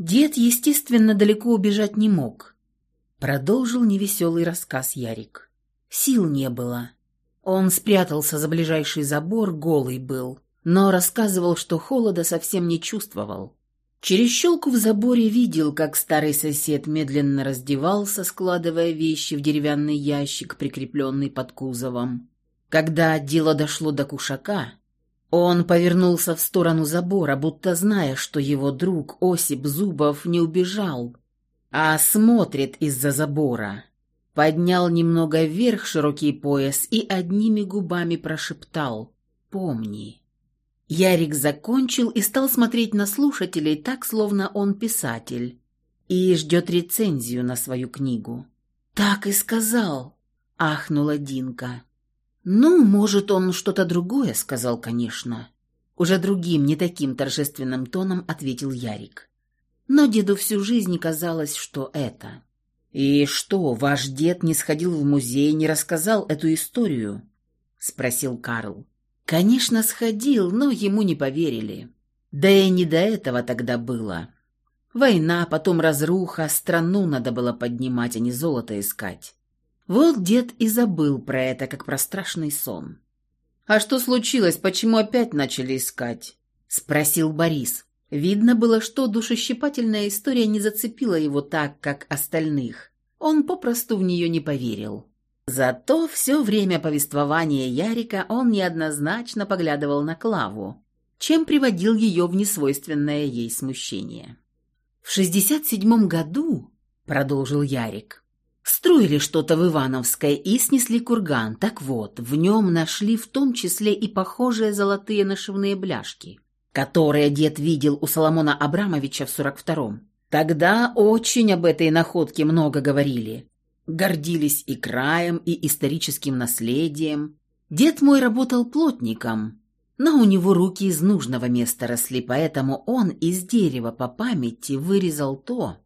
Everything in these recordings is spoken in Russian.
Дед, естественно, далеко убежать не мог. Продолжил невеселый рассказ Ярик. Сил не было. Он спрятался за ближайший забор, голый был, но рассказывал, что холода совсем не чувствовал. Через щелку в заборе видел, как старый сосед медленно раздевался, складывая вещи в деревянный ящик, прикрепленный под кузовом. Когда дело дошло до кушака, он повернулся в сторону забора, будто зная, что его друг Осип Зубов не убежал, а смотрит из-за забора. Поднял немного вверх широкий пояс и одними губами прошептал «Помни». Ярик закончил и стал смотреть на слушателей так, словно он писатель, и ждет рецензию на свою книгу. «Так и сказал», — ахнула Динка. «Ну, может, он что-то другое сказал, конечно». Уже другим, не таким торжественным тоном ответил Ярик. Но деду всю жизнь казалось, что это. «И что, ваш дед не сходил в музей, не рассказал эту историю?» — спросил Карл. «Конечно, сходил, но ему не поверили. Да и не до этого тогда было. Война, потом разруха, страну надо было поднимать, а не золото искать. Вот дед и забыл про это, как про страшный сон. «А что случилось? Почему опять начали искать?» — спросил Борис. Видно было, что душещипательная история не зацепила его так, как остальных. Он попросту в нее не поверил. Зато все время повествования Ярика он неоднозначно поглядывал на Клаву, чем приводил ее в несвойственное ей смущение. «В шестьдесят седьмом году, — продолжил Ярик, Строили что-то в Ивановской и снесли курган. Так вот, в нем нашли в том числе и похожие золотые нашивные бляшки, которые дед видел у Соломона Абрамовича в сорок втором. Тогда очень об этой находке много говорили. Гордились и краем, и историческим наследием. Дед мой работал плотником, но у него руки из нужного места росли, поэтому он из дерева по памяти вырезал то,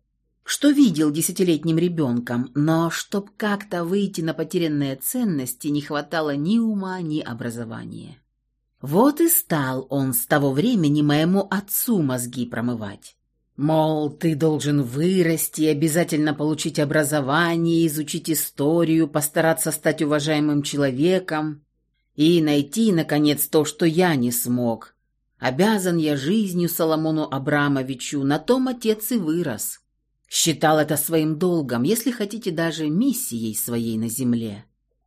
что видел десятилетним ребенком, но чтоб как-то выйти на потерянные ценности, не хватало ни ума, ни образования. Вот и стал он с того времени моему отцу мозги промывать. Мол, ты должен вырасти, обязательно получить образование, изучить историю, постараться стать уважаемым человеком и найти, наконец, то, что я не смог. Обязан я жизнью Соломону Абрамовичу, на том отец и вырос. Считал это своим долгом, если хотите, даже миссией своей на земле.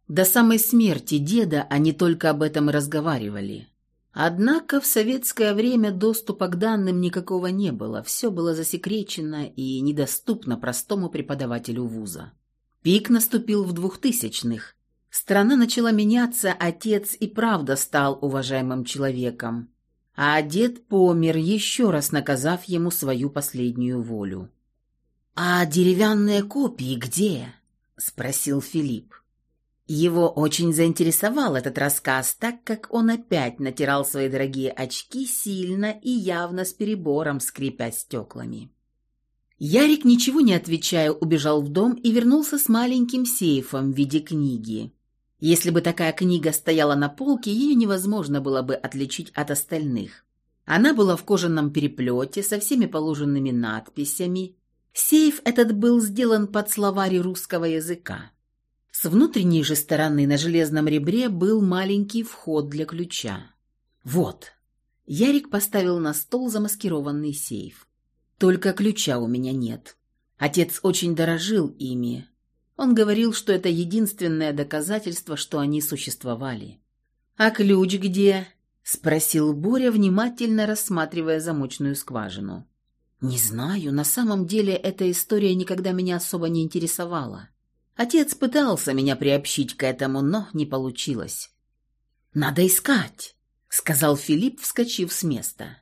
До самой смерти деда они только об этом и разговаривали. Однако в советское время доступа к данным никакого не было, все было засекречено и недоступно простому преподавателю вуза. Пик наступил в двухтысячных. Страна начала меняться, отец и правда стал уважаемым человеком, а дед помер, еще раз наказав ему свою последнюю волю. «А деревянные копии где?» — спросил Филипп. Его очень заинтересовал этот рассказ, так как он опять натирал свои дорогие очки сильно и явно с перебором, скрипя стеклами. Ярик, ничего не отвечая, убежал в дом и вернулся с маленьким сейфом в виде книги. Если бы такая книга стояла на полке, ее невозможно было бы отличить от остальных. Она была в кожаном переплете со всеми положенными надписями, Сейф этот был сделан под словари русского языка. С внутренней же стороны на железном ребре был маленький вход для ключа. Вот. Ярик поставил на стол замаскированный сейф. Только ключа у меня нет. Отец очень дорожил ими. Он говорил, что это единственное доказательство, что они существовали. «А ключ где?» — спросил Боря, внимательно рассматривая замочную скважину. Не знаю, на самом деле эта история никогда меня особо не интересовала. Отец пытался меня приобщить к этому, но не получилось. «Надо искать», — сказал Филипп, вскочив с места.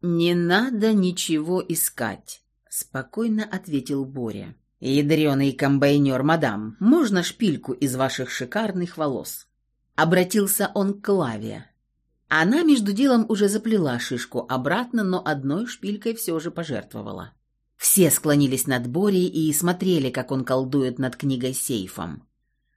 «Не надо ничего искать», — спокойно ответил Боря. «Ядреный комбайнер, мадам, можно шпильку из ваших шикарных волос?» Обратился он к Клаве. Она между делом уже заплела шишку обратно, но одной шпилькой все же пожертвовала. Все склонились над Борей и смотрели, как он колдует над книгой-сейфом.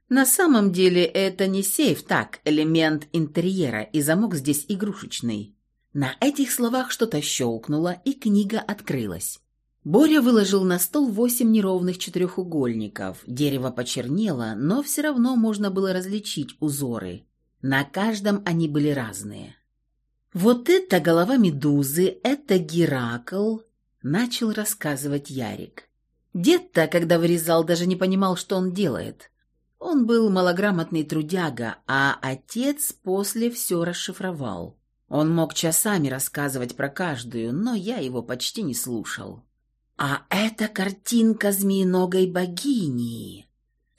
На самом деле это не сейф, так, элемент интерьера, и замок здесь игрушечный. На этих словах что-то щелкнуло, и книга открылась. Боря выложил на стол восемь неровных четырехугольников. Дерево почернело, но все равно можно было различить узоры. На каждом они были разные. «Вот это голова медузы, это Геракл», — начал рассказывать Ярик. Дед-то, когда вырезал, даже не понимал, что он делает. Он был малограмотный трудяга, а отец после все расшифровал. Он мог часами рассказывать про каждую, но я его почти не слушал. «А это картинка змеиногой богини», —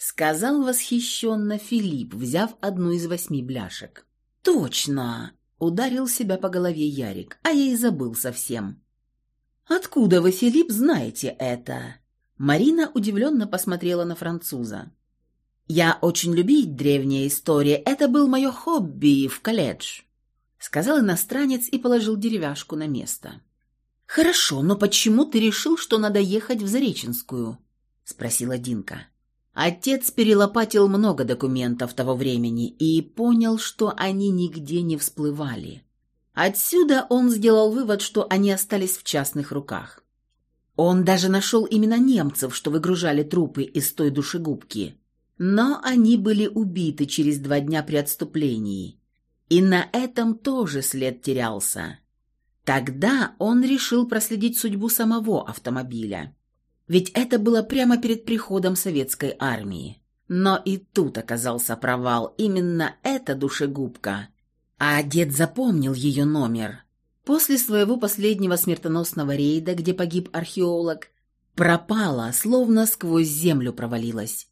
сказал восхищенно Филипп, взяв одну из восьми бляшек. «Точно!» — ударил себя по голове Ярик, а я и забыл совсем. «Откуда вы, Филипп, знаете это?» Марина удивленно посмотрела на француза. «Я очень любить древние истории, это был мое хобби в колледж», — сказал иностранец и положил деревяшку на место. «Хорошо, но почему ты решил, что надо ехать в Зареченскую?» — спросила Динка. Отец перелопатил много документов того времени и понял, что они нигде не всплывали. Отсюда он сделал вывод, что они остались в частных руках. Он даже нашел именно немцев, что выгружали трупы из той душегубки. Но они были убиты через два дня при отступлении. И на этом тоже след терялся. Тогда он решил проследить судьбу самого автомобиля. Ведь это было прямо перед приходом советской армии. Но и тут оказался провал. Именно эта душегубка. А дед запомнил ее номер. После своего последнего смертоносного рейда, где погиб археолог, пропала, словно сквозь землю провалилась.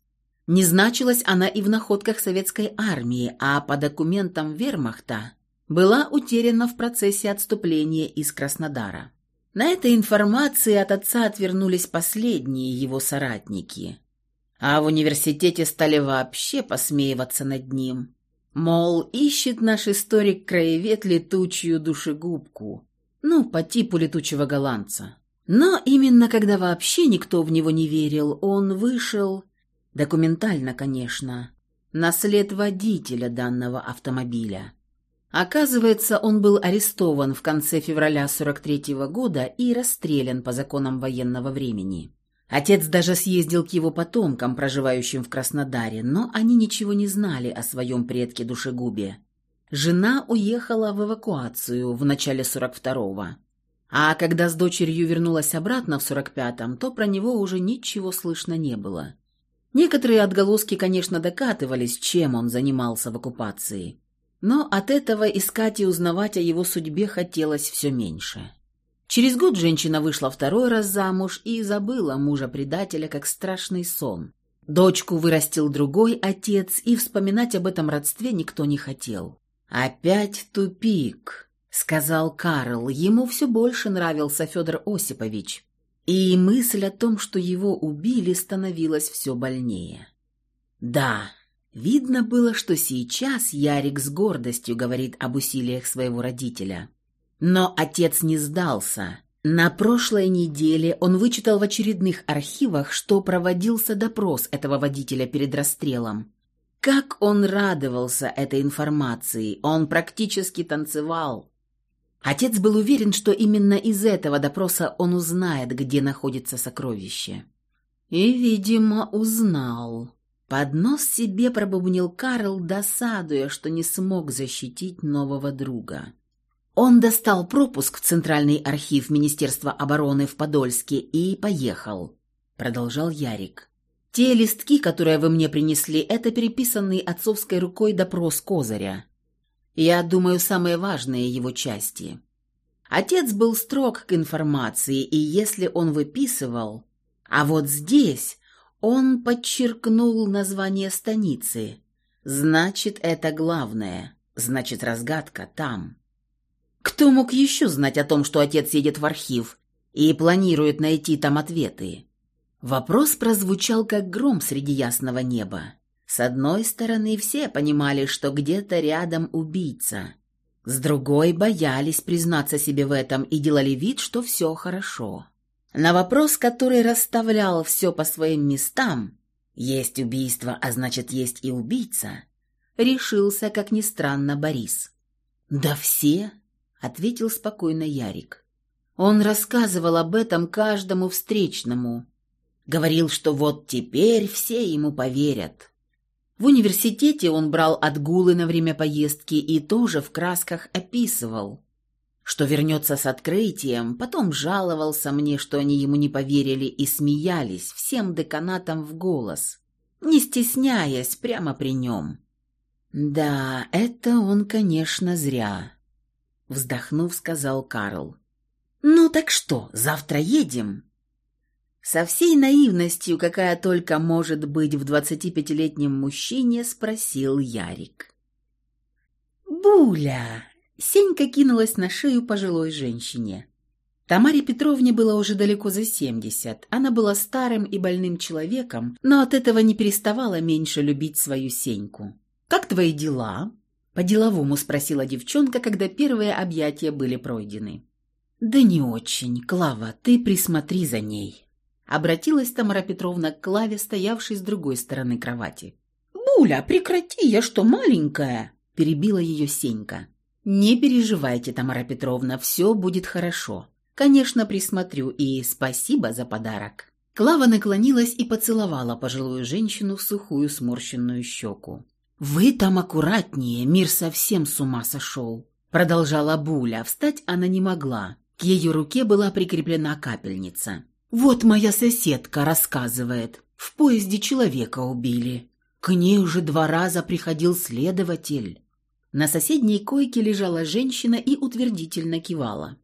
Не значилась она и в находках советской армии, а по документам вермахта была утеряна в процессе отступления из Краснодара. На этой информации от отца отвернулись последние его соратники. А в университете стали вообще посмеиваться над ним. Мол, ищет наш историк-краевед летучую душегубку. Ну, по типу летучего голландца. Но именно когда вообще никто в него не верил, он вышел, документально, конечно, на след водителя данного автомобиля. Оказывается, он был арестован в конце февраля 43 -го года и расстрелян по законам военного времени. Отец даже съездил к его потомкам, проживающим в Краснодаре, но они ничего не знали о своем предке душегубе. Жена уехала в эвакуацию в начале 42-го. А когда с дочерью вернулась обратно в 45-м, то про него уже ничего слышно не было. Некоторые отголоски, конечно, докатывались, чем он занимался в оккупации. Но от этого искать и узнавать о его судьбе хотелось все меньше. Через год женщина вышла второй раз замуж и забыла мужа-предателя как страшный сон. Дочку вырастил другой отец, и вспоминать об этом родстве никто не хотел. «Опять тупик», — сказал Карл. Ему все больше нравился Федор Осипович. И мысль о том, что его убили, становилась все больнее. «Да, Видно было, что сейчас Ярик с гордостью говорит об усилиях своего родителя. Но отец не сдался. На прошлой неделе он вычитал в очередных архивах, что проводился допрос этого водителя перед расстрелом. Как он радовался этой информации, он практически танцевал. Отец был уверен, что именно из этого допроса он узнает, где находится сокровище. И, видимо, узнал. Под нос себе пробубнил Карл, досадуя, что не смог защитить нового друга. Он достал пропуск в Центральный архив Министерства обороны в Подольске и поехал, продолжал Ярик. Те листки, которые вы мне принесли, это переписанный отцовской рукой допрос Козыря. Я думаю, самые важные его части. Отец был строг к информации, и если он выписывал... А вот здесь он подчеркнул название станицы. Значит, это главное. Значит, разгадка там. Кто мог еще знать о том, что отец едет в архив и планирует найти там ответы? Вопрос прозвучал, как гром среди ясного неба. С одной стороны, все понимали, что где-то рядом убийца. С другой, боялись признаться себе в этом и делали вид, что все хорошо. На вопрос, который расставлял все по своим местам, есть убийство, а значит, есть и убийца, решился, как ни странно, Борис. «Да все», — ответил спокойно Ярик. Он рассказывал об этом каждому встречному. Говорил, что вот теперь все ему поверят. В университете он брал отгулы на время поездки и тоже в красках описывал, что вернется с открытием, потом жаловался мне, что они ему не поверили и смеялись всем деканатам в голос, не стесняясь прямо при нем. «Да, это он, конечно, зря», — вздохнув, сказал Карл. «Ну так что, завтра едем?» Со всей наивностью, какая только может быть в двадцатипятилетнем мужчине, спросил Ярик. «Буля!» — Сенька кинулась на шею пожилой женщине. Тамаре Петровне было уже далеко за семьдесят. Она была старым и больным человеком, но от этого не переставала меньше любить свою Сеньку. «Как твои дела?» — по-деловому спросила девчонка, когда первые объятия были пройдены. «Да не очень. Клава, ты присмотри за ней», — обратилась Тамара Петровна к Клаве, стоявшей с другой стороны кровати. «Буля, прекрати, я что, маленькая?» — перебила ее Сенька. «Не переживайте, Тамара Петровна, все будет хорошо. Конечно, присмотрю, и спасибо за подарок». Клава наклонилась и поцеловала пожилую женщину в сухую сморщенную щеку. «Вы там аккуратнее, мир совсем с ума сошел», — продолжала Буля. Встать она не могла. К ее руке была прикреплена капельница. «Вот моя соседка рассказывает. В поезде человека убили. К ней уже два раза приходил следователь». На соседней койке лежала женщина и утвердительно кивала.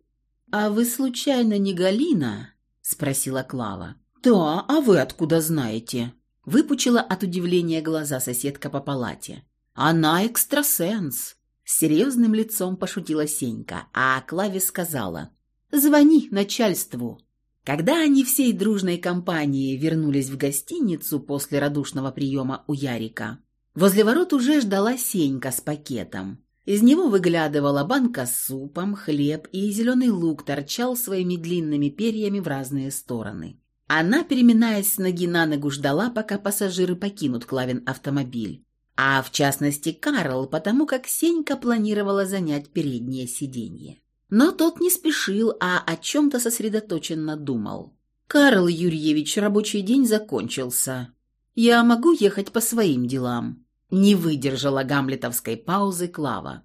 «А вы случайно не Галина?» — спросила Клава. «Да, а вы откуда знаете?» Выпучила от удивления глаза соседка по палате. «Она экстрасенс!» С серьезным лицом пошутила Сенька, а Клаве сказала «Звони начальству». Когда они всей дружной компанией вернулись в гостиницу после радушного приема у Ярика, возле ворот уже ждала Сенька с пакетом. Из него выглядывала банка с супом, хлеб, и зеленый лук торчал своими длинными перьями в разные стороны. Она, переминаясь с ноги на ногу, ждала, пока пассажиры покинут Клавин автомобиль. А в частности Карл, потому как Сенька планировала занять переднее сиденье. Но тот не спешил, а о чем-то сосредоточенно думал. «Карл Юрьевич, рабочий день закончился. Я могу ехать по своим делам?» Не выдержала гамлетовской паузы Клава.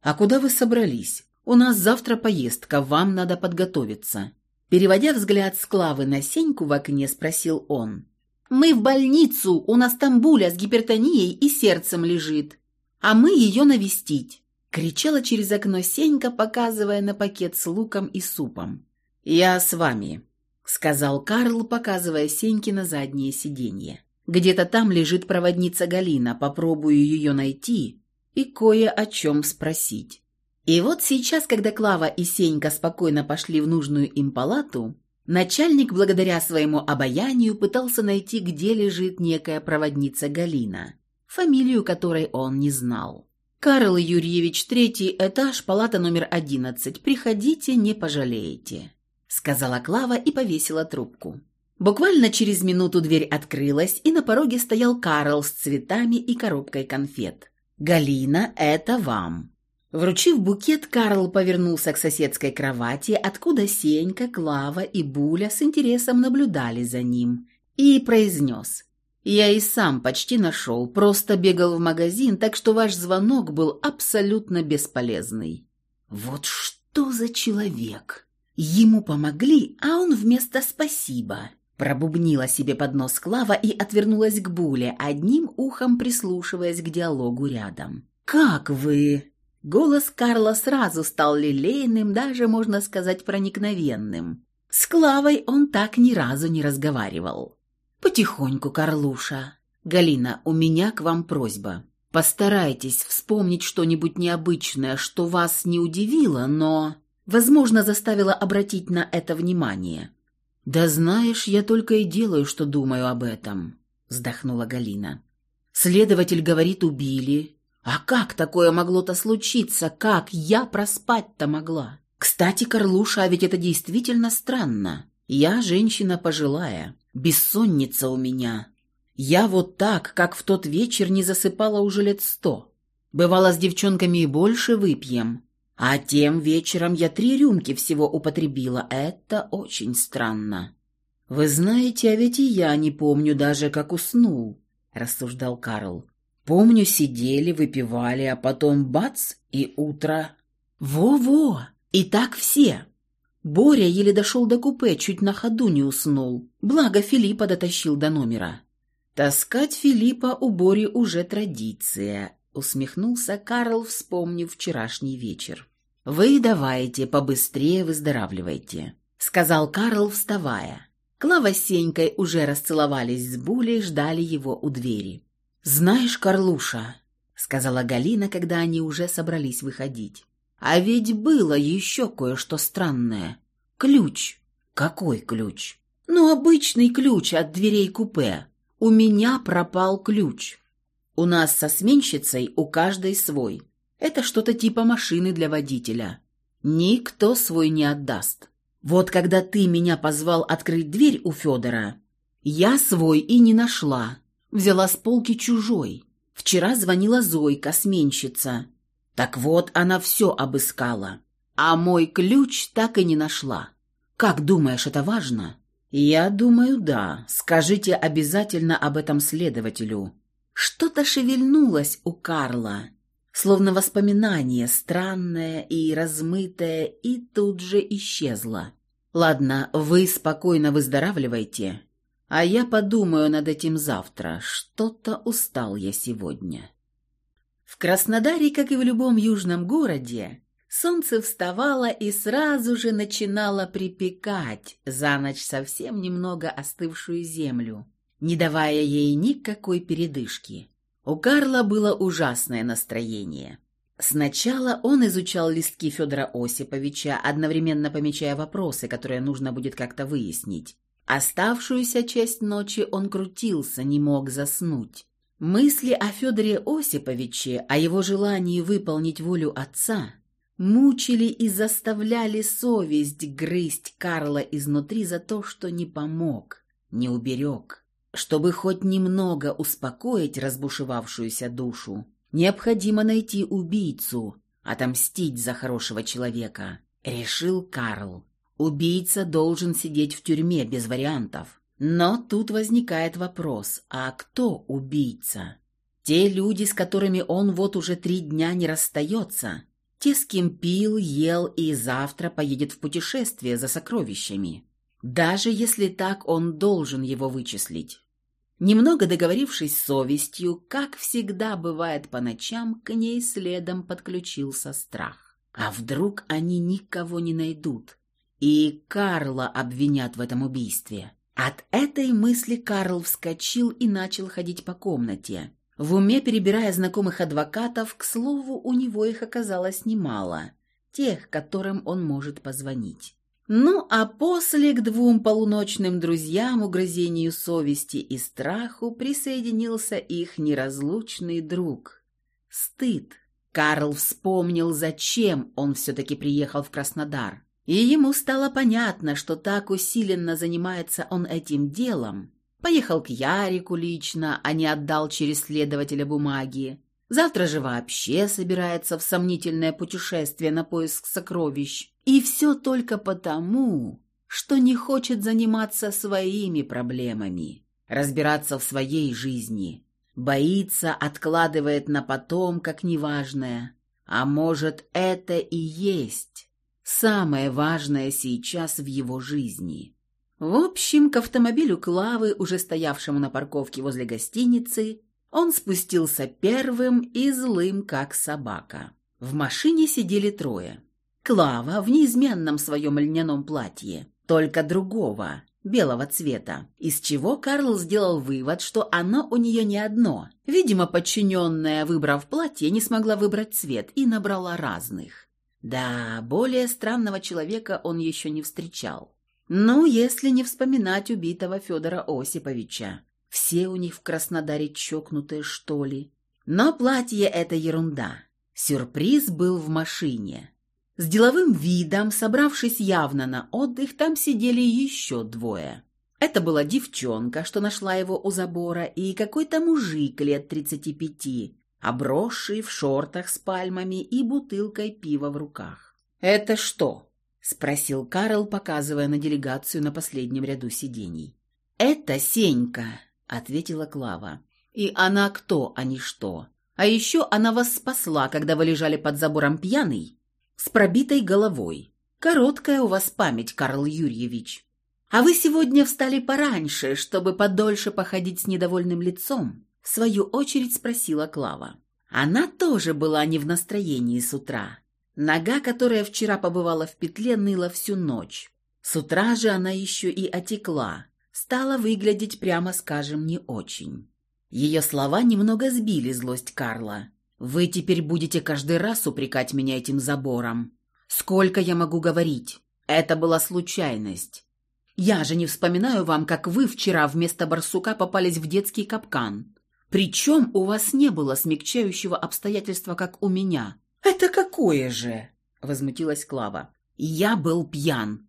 «А куда вы собрались? У нас завтра поездка, вам надо подготовиться. Переводя взгляд с Клавы на Сеньку в окне, спросил он. «Мы в больницу, у нас там Буля с гипертонией и сердцем лежит, а мы ее навестить!» Кричала через окно Сенька, показывая на пакет с луком и супом. «Я с вами», — сказал Карл, показывая Сеньке на заднее сиденье. «Где-то там лежит проводница Галина, попробую ее найти и кое о чем спросить». И вот сейчас, когда Клава и Сенька спокойно пошли в нужную им палату, начальник, благодаря своему обаянию, пытался найти, где лежит некая проводница Галина, фамилию которой он не знал. «Карл Юрьевич, третий этаж, палата номер одиннадцать. Приходите, не пожалеете», — сказала Клава и повесила трубку. Буквально через минуту дверь открылась, и на пороге стоял Карл с цветами и коробкой конфет. «Галина, это вам». Вручив букет, Карл повернулся к соседской кровати, откуда Сенька, Клава и Буля с интересом наблюдали за ним, и произнес. «Я и сам почти нашел, просто бегал в магазин, так что ваш звонок был абсолютно бесполезный». «Вот что за человек!» Ему помогли, а он вместо «спасибо». Пробубнила себе под нос Клава и отвернулась к Буле, одним ухом прислушиваясь к диалогу рядом. «Как вы?» Голос Карла сразу стал лилейным, даже, можно сказать, проникновенным. С Клавой он так ни разу не разговаривал. «Потихоньку, Карлуша. Галина, у меня к вам просьба. Постарайтесь вспомнить что-нибудь необычное, что вас не удивило, но, возможно, заставило обратить на это внимание». «Да знаешь, я только и делаю, что думаю об этом», — вздохнула Галина. «Следователь говорит, убили, а как такое могло-то случиться? Как я проспать-то могла? Кстати, Карлуша, а ведь это действительно странно. Я женщина пожилая, бессонница у меня. Я вот так, как в тот вечер, не засыпала уже лет сто. Бывало, с девчонками и больше выпьем. А тем вечером я три рюмки всего употребила. Это очень странно. Вы знаете, а ведь и я не помню даже, как уснул, рассуждал Карл. Помню, сидели, выпивали, а потом бац, и утро. Во-во! И так все. Боря еле дошел до купе, чуть на ходу не уснул. Благо Филиппа дотащил до номера. Таскать Филиппа у Бори уже традиция, усмехнулся Карл, вспомнив вчерашний вечер. Вы давайте, побыстрее выздоравливайте, сказал Карл, вставая. Клава с Сенькой уже расцеловались с Булей, ждали его у двери. «Знаешь, Карлуша», — сказала Галина, когда они уже собрались выходить, «а ведь было еще кое-что странное. Ключ». «Какой ключ?» «Ну, обычный ключ от дверей купе. У меня пропал ключ. У нас со сменщицей у каждой свой. Это что-то типа машины для водителя. Никто свой не отдаст. Вот когда ты меня позвал открыть дверь у Федора, я свой и не нашла. Взяла с полки чужой. Вчера звонила Зойка, сменщица. Так вот, она все обыскала. А мой ключ так и не нашла. Как думаешь, это важно? Я думаю, да. Скажите обязательно об этом следователю. Что-то шевельнулось у Карла, словно воспоминание странное и размытое, и тут же исчезло. Ладно, вы спокойно выздоравливайте. А я подумаю над этим завтра. Что-то устал я сегодня. В Краснодаре, как и в любом южном городе, солнце вставало и сразу же начинало припекать за ночь совсем немного остывшую землю, не давая ей никакой передышки. У Карла было ужасное настроение. Сначала он изучал листки Федора Осиповича, одновременно помечая вопросы, которые нужно будет как-то выяснить. Оставшуюся часть ночи он крутился, не мог заснуть. Мысли о Федоре Осиповиче, о его желании выполнить волю отца, мучили и заставляли совесть грызть Карла изнутри за то, что не помог, не уберег. Чтобы хоть немного успокоить разбушевавшуюся душу, необходимо найти убийцу, отомстить за хорошего человека, решил Карл. Убийца должен сидеть в тюрьме без вариантов. Но тут возникает вопрос, а кто убийца? Те люди, с которыми он вот уже три дня не расстается, те, с кем пил, ел и завтра поедет в путешествие за сокровищами. Даже если так, он должен его вычислить. Немного договорившись с совестью, как всегда бывает по ночам, к ней следом подключился страх. А вдруг они никого не найдут? И Карла обвинят в этом убийстве. От этой мысли Карл вскочил и начал ходить по комнате. В уме перебирая знакомых адвокатов, к слову, у него их оказалось немало, тех, которым он может позвонить. Ну, а после к двум полуночным друзьям, угрызению совести и страху, присоединился их неразлучный друг. Стыд. Карл вспомнил, зачем он все-таки приехал в Краснодар. И ему стало понятно, что так усиленно занимается он этим делом. Поехал к Ярику лично, а не отдал через следователя бумаги. Завтра же вообще собирается в сомнительное путешествие на поиск сокровищ. И все только потому, что не хочет заниматься своими проблемами, разбираться в своей жизни. Боится, откладывает на потом, как неважное. А может, это и есть самое важное сейчас в его жизни. В общем, к автомобилю Клавы, уже стоявшему на парковке возле гостиницы, он спустился первым и злым, как собака. В машине сидели трое. Клава в неизменном своем льняном платье, только другого, белого цвета, из чего Карл сделал вывод, что оно у нее не одно. Видимо, подчиненная, выбрав платье, не смогла выбрать цвет и набрала разных. Да, более странного человека он еще не встречал. Ну, если не вспоминать убитого Федора Осиповича. Все у них в Краснодаре чокнутые, что ли. Но платье — это ерунда. Сюрприз был в машине. С деловым видом, собравшись явно на отдых, там сидели еще двое. Это была девчонка, что нашла его у забора, и какой-то мужик лет тридцати пяти, обросший в шортах с пальмами и бутылкой пива в руках. «Это что?» — спросил Карл, показывая на делегацию на последнем ряду сидений. «Это Сенька», — ответила Клава. «И она кто, а не что? А еще она вас спасла, когда вы лежали под забором пьяный, с пробитой головой. Короткая у вас память, Карл Юрьевич. А вы сегодня встали пораньше, чтобы подольше походить с недовольным лицом?» В свою очередь спросила Клава. Она тоже была не в настроении с утра. Нога, которая вчера побывала в петле, ныла всю ночь. С утра же она еще и отекла. Стала выглядеть, прямо скажем, не очень. Ее слова немного сбили злость Карла. «Вы теперь будете каждый раз упрекать меня этим забором. Сколько я могу говорить? Это была случайность. Я же не вспоминаю вам, как вы вчера вместо барсука попались в детский капкан. Причем у вас не было смягчающего обстоятельства, как у меня». «Это какое же?» — возмутилась Клава. «Я был пьян».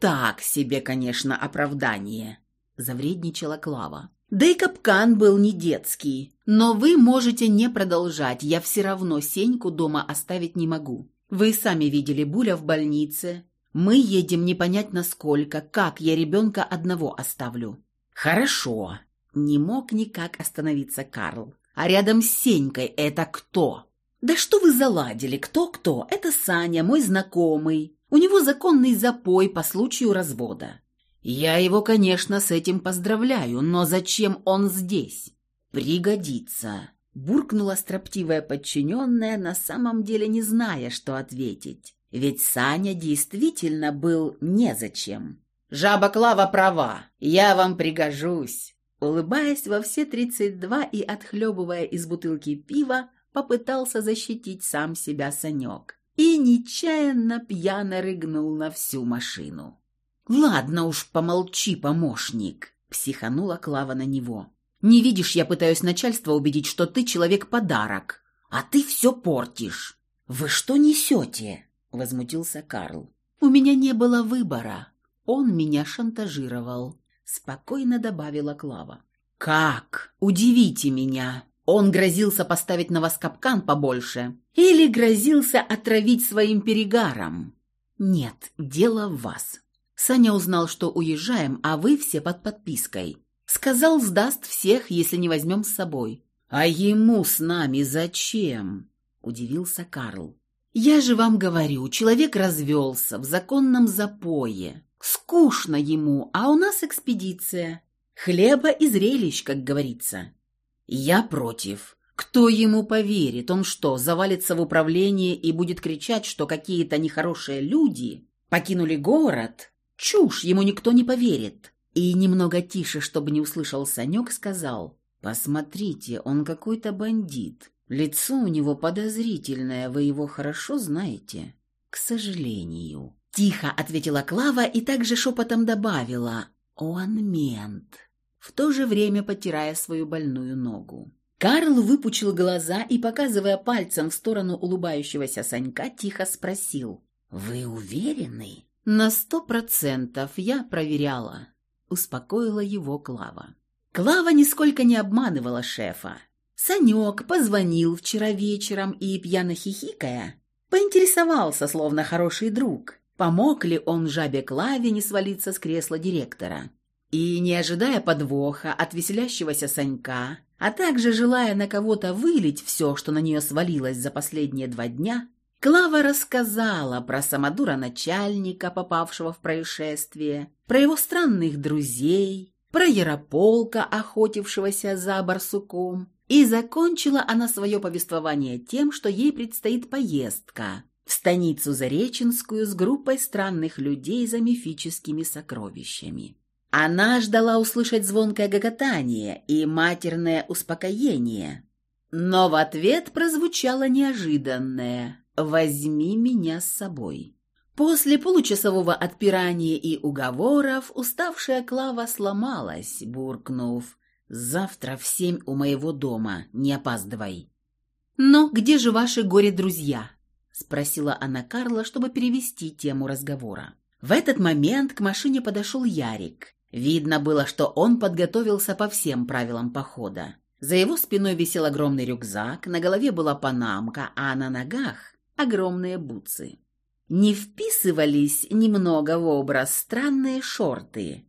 «Ну, так себе, конечно, оправдание», — завредничала Клава. Да и капкан был не детский. Но вы можете не продолжать, я все равно Сеньку дома оставить не могу. Вы сами видели Буля в больнице. Мы едем не понять насколько, как я ребенка одного оставлю. Хорошо. Не мог никак остановиться Карл. А рядом с Сенькой это кто? Да что вы заладили, кто-кто? Это Саня, мой знакомый. У него законный запой по случаю развода. Я его, конечно, с этим поздравляю, но зачем он здесь? Пригодится. Буркнула строптивая подчиненная, на самом деле не зная, что ответить. Ведь Саня действительно был незачем. «Жаба Клава права, я вам пригожусь!» Улыбаясь во все тридцать два и отхлебывая из бутылки пива, попытался защитить сам себя Санек. И нечаянно пьяно рыгнул на всю машину. «Ладно уж, помолчи, помощник», — психанула Клава на него. «Не видишь, я пытаюсь начальство убедить, что ты человек-подарок, а ты все портишь». «Вы что несете?» — возмутился Карл. «У меня не было выбора. Он меня шантажировал», — спокойно добавила Клава. «Как? Удивите меня!» Он грозился поставить на вас капкан побольше или грозился отравить своим перегаром. Нет, дело в вас. Саня узнал, что уезжаем, а вы все под подпиской. Сказал, сдаст всех, если не возьмем с собой. А ему с нами зачем? Удивился Карл. Я же вам говорю, человек развелся в законном запое. Скучно ему, а у нас экспедиция. Хлеба и зрелищ, как говорится. Я против. Кто ему поверит? Он что, завалится в управление и будет кричать, что какие-то нехорошие люди покинули город? Чушь, ему никто не поверит. И немного тише, чтобы не услышал Санек, сказал, «Посмотрите, он какой-то бандит. Лицо у него подозрительное, вы его хорошо знаете?» «К сожалению». Тихо ответила Клава и также шепотом добавила, «Он мент», в то же время потирая свою больную ногу. Карл выпучил глаза и, показывая пальцем в сторону улыбающегося Санька, тихо спросил, «Вы уверены?» «На сто процентов я проверяла», — успокоила его Клава. Клава нисколько не обманывала шефа. Санек позвонил вчера вечером и, пьяно хихикая, поинтересовался, словно хороший друг, помог ли он жабе Клаве не свалиться с кресла директора. И, не ожидая подвоха от веселящегося Санька, а также желая на кого-то вылить все, что на нее свалилось за последние два дня, Клава рассказала про самодура начальника, попавшего в происшествие, про его странных друзей, про Ярополка, охотившегося за барсуком, и закончила она свое повествование тем, что ей предстоит поездка в станицу Зареченскую с группой странных людей за мифическими сокровищами. Она ждала услышать звонкое гоготание и матерное успокоение, но в ответ прозвучало неожиданное «Возьми меня с собой». После получасового отпирания и уговоров уставшая Клава сломалась, буркнув «Завтра в семь у моего дома, не опаздывай». «Но где же ваши горе-друзья?» — спросила она Карла, чтобы перевести тему разговора. В этот момент к машине подошел Ярик. Видно было, что он подготовился по всем правилам похода. За его спиной висел огромный рюкзак, на голове была панамка, а на ногах – огромные бутсы. Не вписывались немного в образ странные шорты.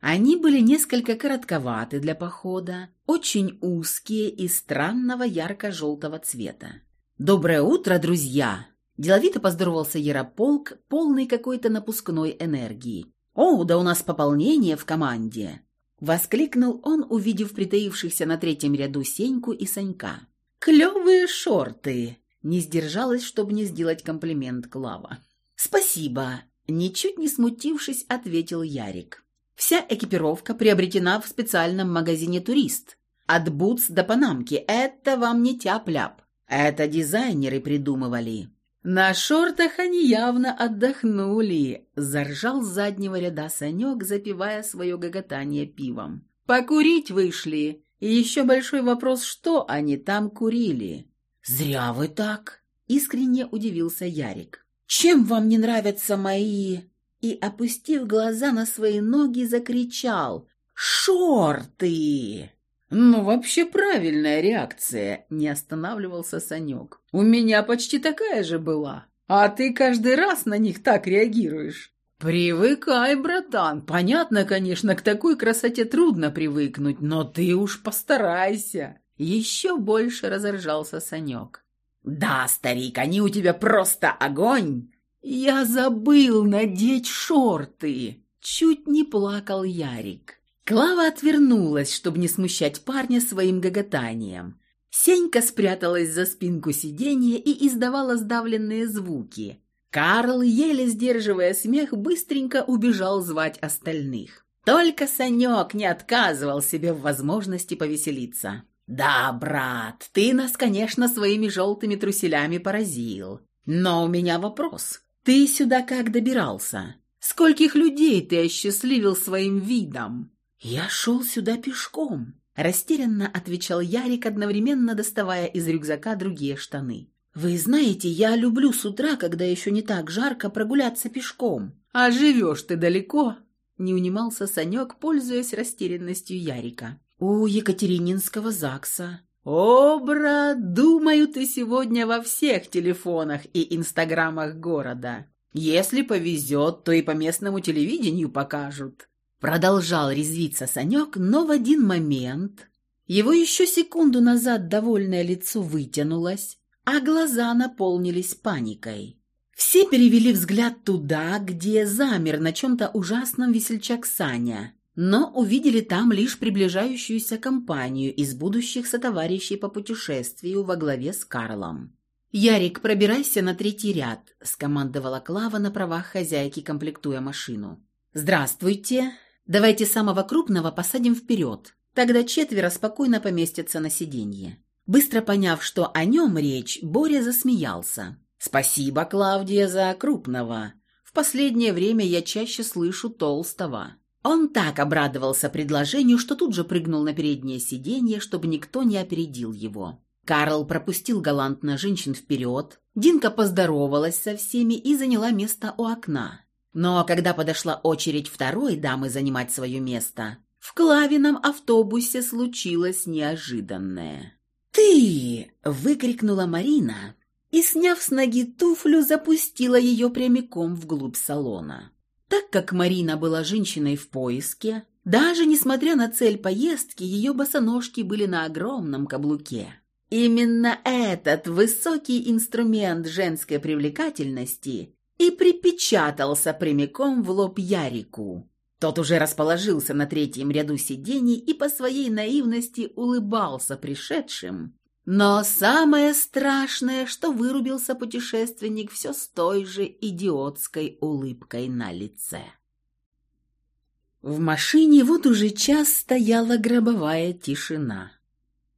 Они были несколько коротковаты для похода, очень узкие и странного ярко-желтого цвета. «Доброе утро, друзья!» Деловито поздоровался Ярополк, полный какой-то напускной энергии. «О, да у нас пополнение в команде!» Воскликнул он, увидев притаившихся на третьем ряду Сеньку и Санька. «Клевые шорты!» Не сдержалась, чтобы не сделать комплимент Клава. «Спасибо!» Ничуть не смутившись, ответил Ярик. «Вся экипировка приобретена в специальном магазине «Турист». От бутс до панамки. Это вам не тяп-ляп. Это дизайнеры придумывали. «На шортах они явно отдохнули», — заржал с заднего ряда Санек, запивая свое гоготание пивом. «Покурить вышли. И еще большой вопрос, что они там курили?» «Зря вы так», — искренне удивился Ярик. «Чем вам не нравятся мои...» И, опустив глаза на свои ноги, закричал «Шорты!» «Ну, вообще правильная реакция», — не останавливался Санек. «У меня почти такая же была. А ты каждый раз на них так реагируешь». «Привыкай, братан. Понятно, конечно, к такой красоте трудно привыкнуть, но ты уж постарайся». Еще больше разоржался Санек. «Да, старик, они у тебя просто огонь!» «Я забыл надеть шорты!» Чуть не плакал Ярик. Клава отвернулась, чтобы не смущать парня своим гоготанием. Сенька спряталась за спинку сиденья и издавала сдавленные звуки. Карл, еле сдерживая смех, быстренько убежал звать остальных. Только Санек не отказывал себе в возможности повеселиться. «Да, брат, ты нас, конечно, своими желтыми труселями поразил. Но у меня вопрос. Ты сюда как добирался? Скольких людей ты осчастливил своим видом?» «Я шел сюда пешком», – растерянно отвечал Ярик, одновременно доставая из рюкзака другие штаны. «Вы знаете, я люблю с утра, когда еще не так жарко, прогуляться пешком». «А живешь ты далеко?» – не унимался Санек, пользуясь растерянностью Ярика. «У Екатерининского ЗАГСа». «О, брат, думаю, ты сегодня во всех телефонах и инстаграмах города. Если повезет, то и по местному телевидению покажут». Продолжал резвиться Санек, но в один момент его еще секунду назад довольное лицо вытянулось, а глаза наполнились паникой. Все перевели взгляд туда, где замер на чем-то ужасном весельчак Саня, но увидели там лишь приближающуюся компанию из будущих сотоварищей по путешествию во главе с Карлом. «Ярик, пробирайся на третий ряд», – скомандовала Клава на правах хозяйки, комплектуя машину. «Здравствуйте», Давайте самого крупного посадим вперед. Тогда четверо спокойно поместятся на сиденье. Быстро поняв, что о нем речь, Боря засмеялся. «Спасибо, Клавдия, за крупного. В последнее время я чаще слышу толстого». Он так обрадовался предложению, что тут же прыгнул на переднее сиденье, чтобы никто не опередил его. Карл пропустил галантно женщин вперед. Динка поздоровалась со всеми и заняла место у окна. Но когда подошла очередь второй дамы занимать свое место, в Клавином автобусе случилось неожиданное. «Ты!» – выкрикнула Марина и, сняв с ноги туфлю, запустила ее прямиком вглубь салона. Так как Марина была женщиной в поиске, даже несмотря на цель поездки, ее босоножки были на огромном каблуке. Именно этот высокий инструмент женской привлекательности и припечатался прямиком в лоб Ярику. Тот уже расположился на третьем ряду сидений и по своей наивности улыбался пришедшим. Но самое страшное, что вырубился путешественник все с той же идиотской улыбкой на лице. В машине вот уже час стояла гробовая тишина.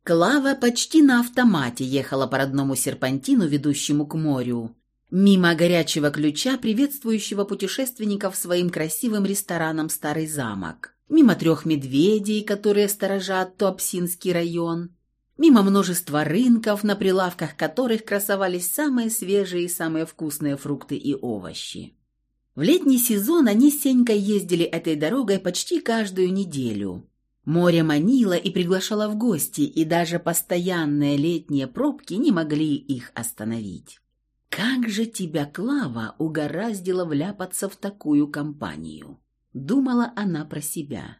Клава почти на автомате ехала по родному серпантину, ведущему к морю, Мимо горячего ключа, приветствующего путешественников своим красивым рестораном «Старый замок». Мимо трех медведей, которые сторожат Туапсинский район. Мимо множества рынков, на прилавках которых красовались самые свежие и самые вкусные фрукты и овощи. В летний сезон они с Сенькой ездили этой дорогой почти каждую неделю. Море манило и приглашало в гости, и даже постоянные летние пробки не могли их остановить. «Как же тебя, Клава, угораздило вляпаться в такую компанию?» — думала она про себя.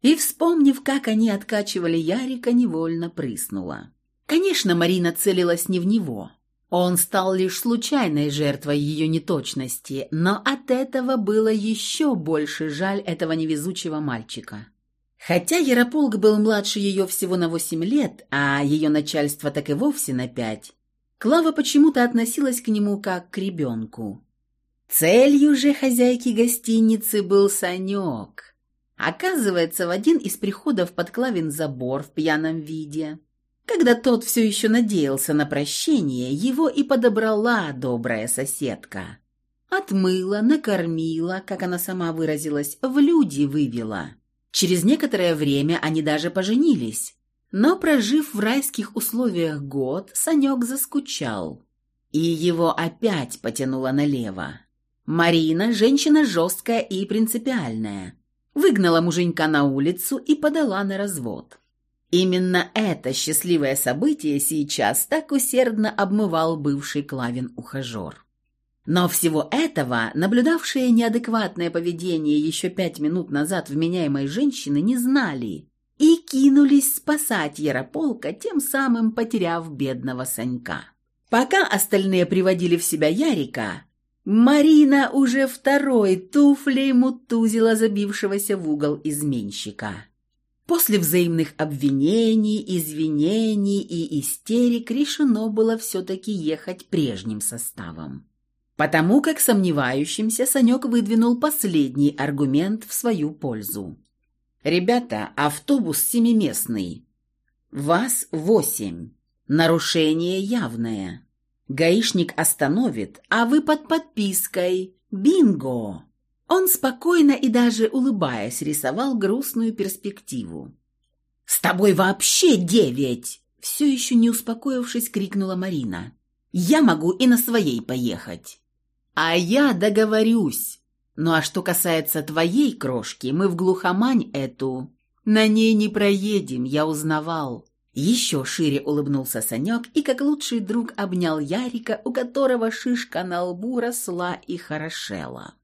И, вспомнив, как они откачивали Ярика, невольно прыснула. Конечно, Марина целилась не в него. Он стал лишь случайной жертвой ее неточности, но от этого было еще больше жаль этого невезучего мальчика. Хотя Ярополк был младше ее всего на восемь лет, а ее начальство так и вовсе на пять, Клава почему-то относилась к нему как к ребенку. Целью же хозяйки гостиницы был Санек. Оказывается, в один из приходов под Клавин забор в пьяном виде, когда тот все еще надеялся на прощение, его и подобрала добрая соседка. Отмыла, накормила, как она сама выразилась, в люди вывела. Через некоторое время они даже поженились. Но, прожив в райских условиях год, Санек заскучал. И его опять потянуло налево. Марина – женщина жесткая и принципиальная. Выгнала муженька на улицу и подала на развод. Именно это счастливое событие сейчас так усердно обмывал бывший Клавин ухажер. Но всего этого наблюдавшие неадекватное поведение еще пять минут назад вменяемой женщины не знали и кинулись спасать Ярополка, тем самым потеряв бедного Санька. Пока остальные приводили в себя Ярика, Марина уже второй туфлей мутузила забившегося в угол изменщика. После взаимных обвинений, извинений и истерик решено было все-таки ехать прежним составом. Потому как сомневающимся Санек выдвинул последний аргумент в свою пользу. «Ребята, автобус семиместный. Вас восемь. Нарушение явное. Гаишник остановит, а вы под подпиской. Бинго!» Он спокойно и даже улыбаясь рисовал грустную перспективу. «С тобой вообще девять!» Все еще не успокоившись, крикнула Марина. «Я могу и на своей поехать». А я договорюсь. Ну а что касается твоей крошки, мы в глухомань эту... На ней не проедем, я узнавал. Еще шире улыбнулся Санек и как лучший друг обнял Ярика, у которого шишка на лбу росла и хорошела.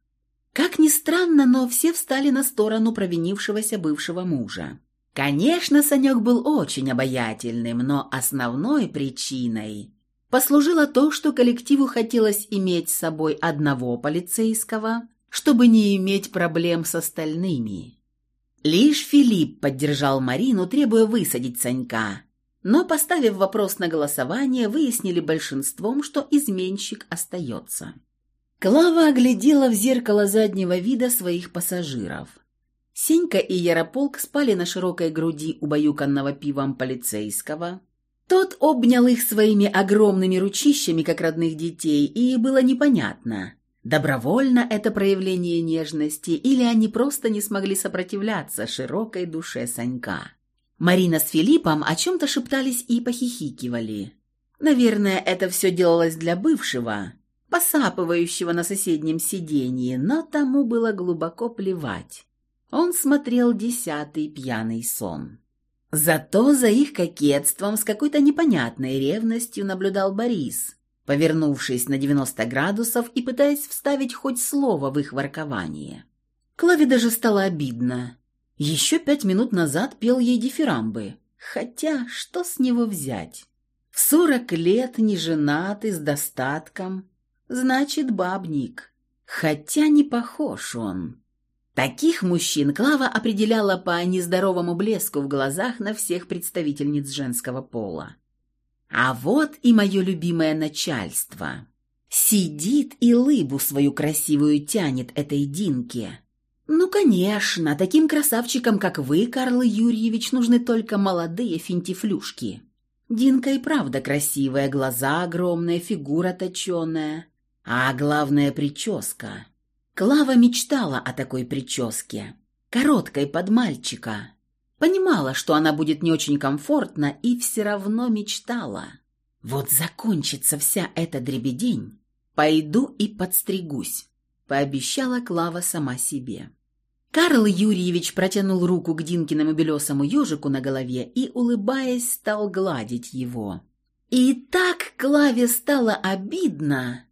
Как ни странно, но все встали на сторону провинившегося бывшего мужа. Конечно, Санек был очень обаятельным, но основной причиной послужило то, что коллективу хотелось иметь с собой одного полицейского, чтобы не иметь проблем с остальными. Лишь Филипп поддержал Марину, требуя высадить Санька, но, поставив вопрос на голосование, выяснили большинством, что изменщик остается. Клава оглядела в зеркало заднего вида своих пассажиров. Сенька и Ярополк спали на широкой груди убаюканного пивом полицейского, тот обнял их своими огромными ручищами, как родных детей, и было непонятно, добровольно это проявление нежности или они просто не смогли сопротивляться широкой душе Санька. Марина с Филиппом о чем-то шептались и похихикивали. Наверное, это все делалось для бывшего, посапывающего на соседнем сиденье, но тому было глубоко плевать. Он смотрел десятый пьяный сон. Зато за их кокетством с какой-то непонятной ревностью наблюдал Борис, повернувшись на 90 градусов и пытаясь вставить хоть слово в их воркование. Клаве даже стало обидно. Еще пять минут назад пел ей дифирамбы. Хотя, что с него взять? В сорок лет, не женатый, с достатком. Значит, бабник. Хотя не похож он. Таких мужчин Клава определяла по нездоровому блеску в глазах на всех представительниц женского пола. А вот и мое любимое начальство. Сидит и лыбу свою красивую тянет этой Динке. Ну, конечно, таким красавчикам, как вы, Карл Юрьевич, нужны только молодые финтифлюшки. Динка и правда красивая, глаза огромные, фигура точеная. А главное, прическа. Клава мечтала о такой прическе, короткой под мальчика. Понимала, что она будет не очень комфортна, и все равно мечтала. Вот закончится вся эта дребедень, пойду и подстригусь, пообещала Клава сама себе. Карл Юрьевич протянул руку к Динкиному белесому ежику на голове и, улыбаясь, стал гладить его. И так Клаве стало обидно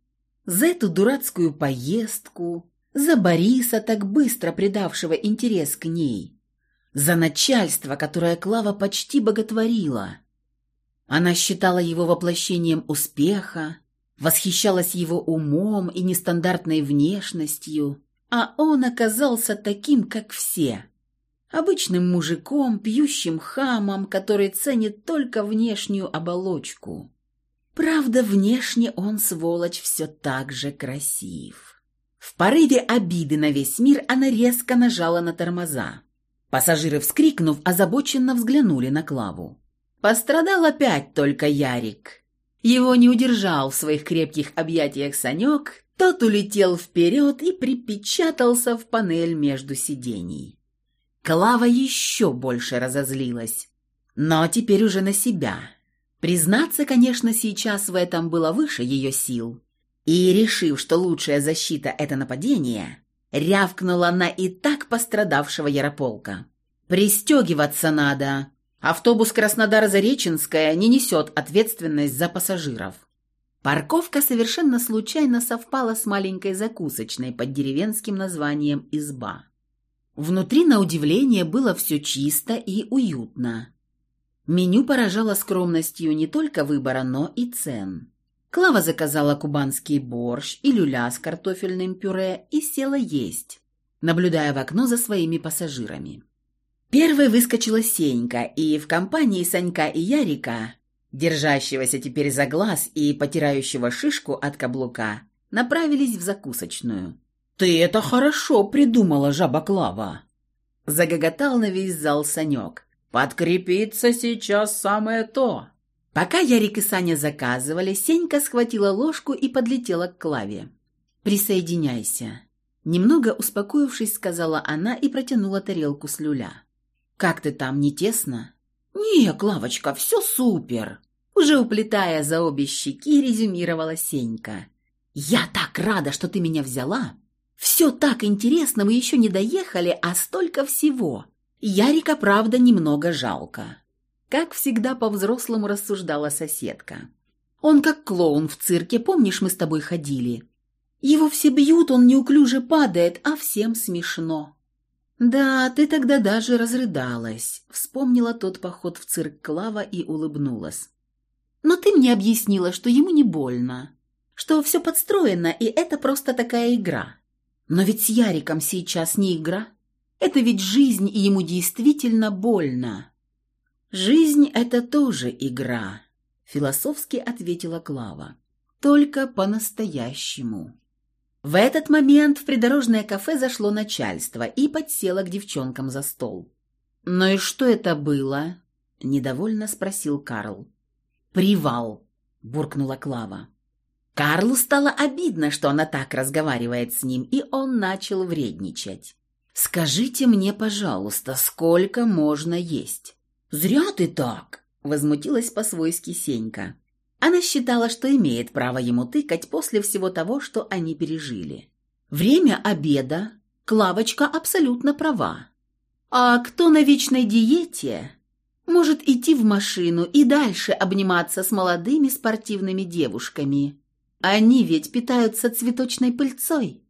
за эту дурацкую поездку, за Бориса, так быстро предавшего интерес к ней, за начальство, которое Клава почти боготворила. Она считала его воплощением успеха, восхищалась его умом и нестандартной внешностью, а он оказался таким, как все. Обычным мужиком, пьющим хамом, который ценит только внешнюю оболочку. Правда, внешне он, сволочь, все так же красив. В порыве обиды на весь мир она резко нажала на тормоза. Пассажиры, вскрикнув, озабоченно взглянули на Клаву. Пострадал опять только Ярик. Его не удержал в своих крепких объятиях Санек, тот улетел вперед и припечатался в панель между сидений. Клава еще больше разозлилась, но теперь уже на себя. Признаться, конечно, сейчас в этом было выше ее сил. И, решив, что лучшая защита – это нападение, рявкнула на и так пострадавшего Ярополка. «Пристегиваться надо. Автобус Краснодар-Зареченская не несет ответственность за пассажиров». Парковка совершенно случайно совпала с маленькой закусочной под деревенским названием «Изба». Внутри, на удивление, было все чисто и уютно. Меню поражало скромностью не только выбора, но и цен. Клава заказала кубанский борщ и люля с картофельным пюре и села есть, наблюдая в окно за своими пассажирами. Первой выскочила Сенька, и в компании Санька и Ярика держащегося теперь за глаз и потирающего шишку от каблука, направились в закусочную. «Ты это хорошо придумала, жаба Клава!» Загоготал на весь зал Санек. «Подкрепиться сейчас самое то!» Пока Ярик и Саня заказывали, Сенька схватила ложку и подлетела к Клаве. «Присоединяйся». Немного успокоившись, сказала она и протянула тарелку с люля. «Как ты там, не тесно?» «Не, Клавочка, все супер!» Уже уплетая за обе щеки, резюмировала Сенька. «Я так рада, что ты меня взяла! Все так интересно, мы еще не доехали, а столько всего! Ярика, правда, немного жалко!» Как всегда по-взрослому рассуждала соседка. «Он как клоун в цирке, помнишь, мы с тобой ходили? Его все бьют, он неуклюже падает, а всем смешно!» «Да, ты тогда даже разрыдалась», — вспомнила тот поход в цирк Клава и улыбнулась. «Но ты мне объяснила, что ему не больно, что все подстроено, и это просто такая игра. Но ведь с Яриком сейчас не игра. Это ведь жизнь, и ему действительно больно». «Жизнь — это тоже игра», — философски ответила Клава. «Только по-настоящему». В этот момент в придорожное кафе зашло начальство и подсело к девчонкам за стол. «Ну и что это было?» – недовольно спросил Карл. «Привал», – буркнула Клава. Карлу стало обидно, что она так разговаривает с ним, и он начал вредничать. «Скажите мне, пожалуйста, сколько можно есть?» «Зря ты так!» – возмутилась по-свойски Сенька. Она считала, что имеет право ему тыкать после всего того, что они пережили. Время обеда. Клавочка абсолютно права. А кто на вечной диете, может идти в машину и дальше обниматься с молодыми спортивными девушками. Они ведь питаются цветочной пыльцой.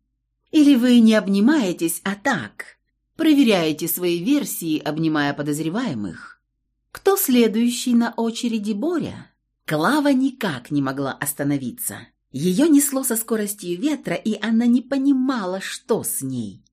Или вы не обнимаетесь, а так, проверяете свои версии, обнимая подозреваемых. Кто следующий на очереди Боря? Клава никак не могла остановиться. Ее несло со скоростью ветра, и она не понимала, что с ней.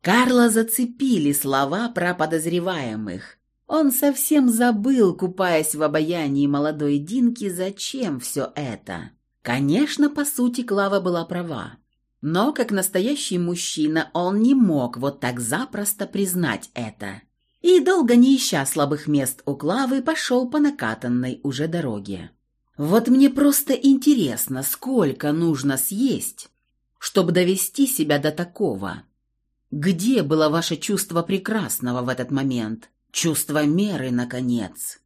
Карла зацепили слова про подозреваемых. Он совсем забыл, купаясь в обаянии молодой Динки, зачем все это. Конечно, по сути, Клава была права. Но, как настоящий мужчина, он не мог вот так запросто признать это. И, долго не ища слабых мест у Клавы, пошел по накатанной уже дороге. Вот мне просто интересно, сколько нужно съесть, чтобы довести себя до такого. Где было ваше чувство прекрасного в этот момент? Чувство меры, наконец.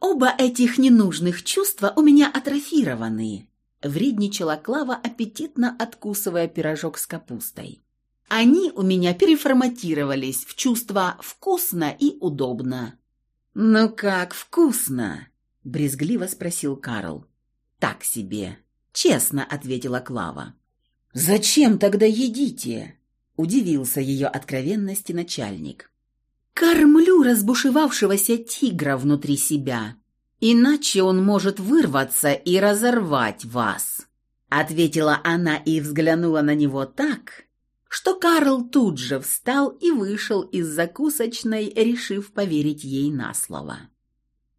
Оба этих ненужных чувства у меня атрофированы, вредничала Клава, аппетитно откусывая пирожок с капустой. Они у меня переформатировались в чувство «вкусно» и «удобно». «Ну как вкусно?» – брезгливо спросил Карл. «Так себе», – честно ответила Клава. «Зачем тогда едите?» – удивился ее откровенности начальник. «Кормлю разбушевавшегося тигра внутри себя. Иначе он может вырваться и разорвать вас», – ответила она и взглянула на него так, что Карл тут же встал и вышел из закусочной, решив поверить ей на слово.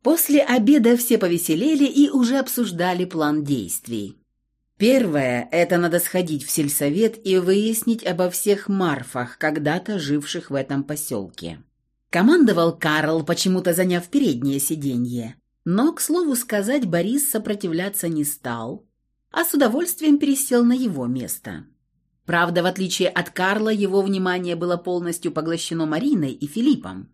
После обеда все повеселели и уже обсуждали план действий. Первое – это надо сходить в сельсовет и выяснить обо всех Марфах, когда-то живших в этом поселке. Командовал Карл, почему-то заняв переднее сиденье. Но, к слову сказать, Борис сопротивляться не стал, а с удовольствием пересел на его место. Правда, в отличие от Карла, его внимание было полностью поглощено Мариной и Филиппом.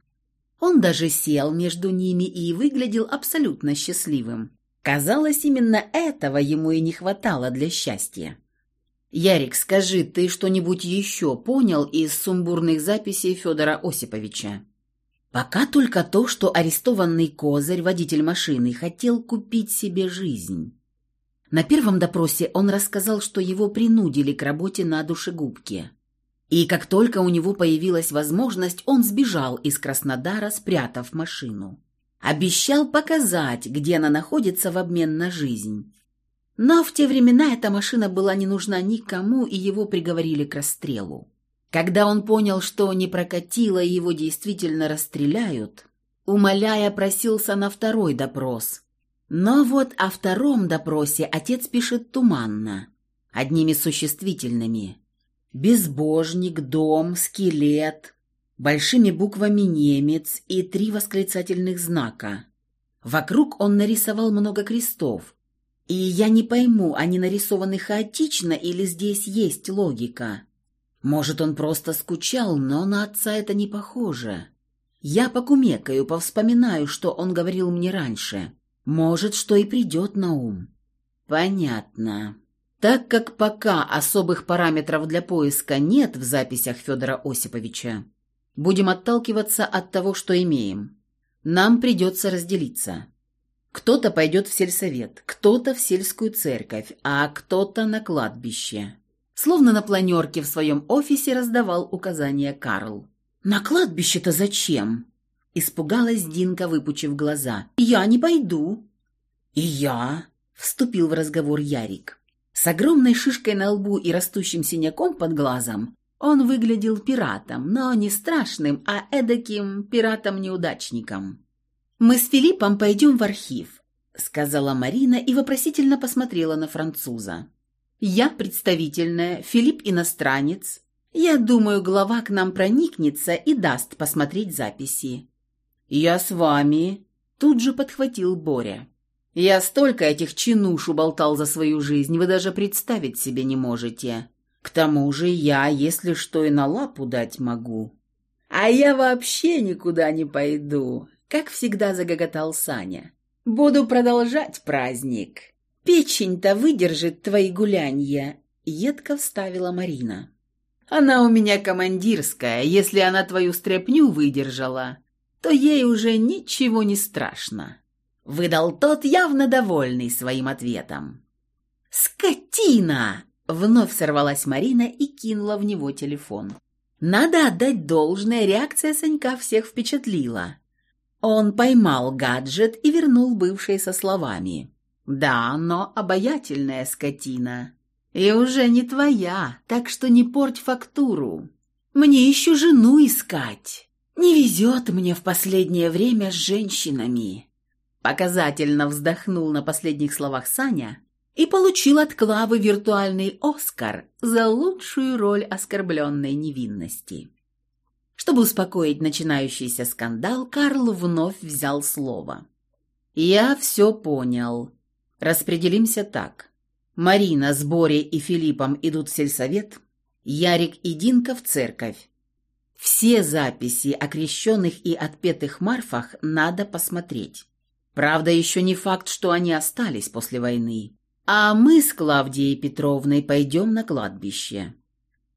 Он даже сел между ними и выглядел абсолютно счастливым. Казалось, именно этого ему и не хватало для счастья. «Ярик, скажи, ты что-нибудь еще понял из сумбурных записей Федора Осиповича?» «Пока только то, что арестованный козырь, водитель машины, хотел купить себе жизнь». На первом допросе он рассказал, что его принудили к работе на душегубке. И как только у него появилась возможность, он сбежал из Краснодара, спрятав машину. Обещал показать, где она находится в обмен на жизнь. Но в те времена эта машина была не нужна никому, и его приговорили к расстрелу. Когда он понял, что не прокатило и его действительно расстреляют, умоляя, просился на второй допрос – но вот о втором допросе отец пишет туманно, одними существительными. Безбожник, дом, скелет, большими буквами немец и три восклицательных знака. Вокруг он нарисовал много крестов. И я не пойму, они нарисованы хаотично или здесь есть логика. Может, он просто скучал, но на отца это не похоже. Я покумекаю, повспоминаю, что он говорил мне раньше. Может, что и придет на ум. Понятно. Так как пока особых параметров для поиска нет в записях Федора Осиповича, будем отталкиваться от того, что имеем. Нам придется разделиться. Кто-то пойдет в сельсовет, кто-то в сельскую церковь, а кто-то на кладбище. Словно на планерке в своем офисе раздавал указания Карл. «На кладбище-то зачем?» Испугалась Динка, выпучив глаза. «Я не пойду». «И я?» – вступил в разговор Ярик. С огромной шишкой на лбу и растущим синяком под глазом он выглядел пиратом, но не страшным, а эдаким пиратом-неудачником. «Мы с Филиппом пойдем в архив», – сказала Марина и вопросительно посмотрела на француза. «Я представительная, Филипп иностранец. Я думаю, глава к нам проникнется и даст посмотреть записи. «Я с вами», – тут же подхватил Боря. «Я столько этих чинуш уболтал за свою жизнь, вы даже представить себе не можете. К тому же я, если что, и на лапу дать могу». «А я вообще никуда не пойду», – как всегда загоготал Саня. «Буду продолжать праздник. Печень-то выдержит твои гулянья», – едко вставила Марина. «Она у меня командирская, если она твою стряпню выдержала, то ей уже ничего не страшно. Выдал тот, явно довольный своим ответом. «Скотина!» — вновь сорвалась Марина и кинула в него телефон. Надо отдать должное, реакция Санька всех впечатлила. Он поймал гаджет и вернул бывший со словами. «Да, но обаятельная скотина. И уже не твоя, так что не порть фактуру. Мне еще жену искать». Не везет мне в последнее время с женщинами. Показательно вздохнул на последних словах Саня и получил от Клавы виртуальный «Оскар» за лучшую роль оскорбленной невинности. Чтобы успокоить начинающийся скандал, Карл вновь взял слово. «Я все понял. Распределимся так. Марина с Борей и Филиппом идут в сельсовет, Ярик и Динка в церковь, все записи о крещенных и отпетых Марфах надо посмотреть. Правда, еще не факт, что они остались после войны. А мы с Клавдией Петровной пойдем на кладбище.